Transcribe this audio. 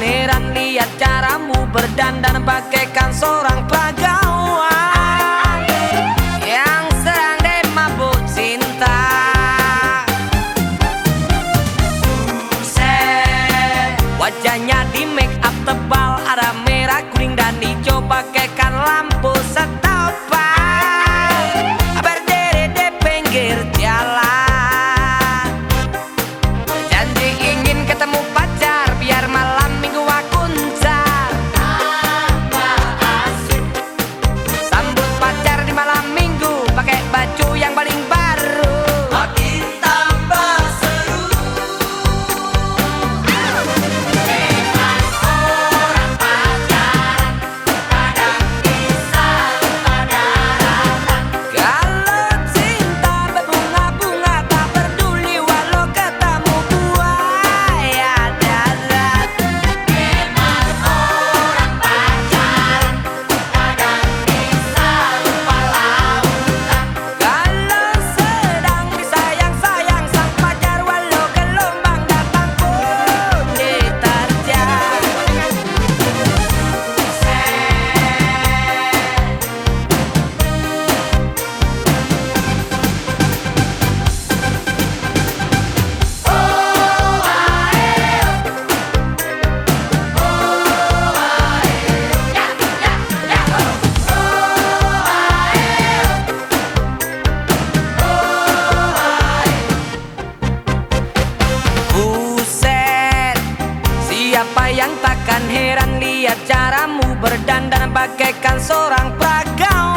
heran lihat caramu berdandan pakaikan seorang pegawai yang serang deh mabuk cinta. Buset, wajahnya di make up tebal ada merah kuning dan hijau pakaikan lampu setopan berdiri di pinggir. Yang takkan heran lihat caramu berdandan bagaikan seorang peragam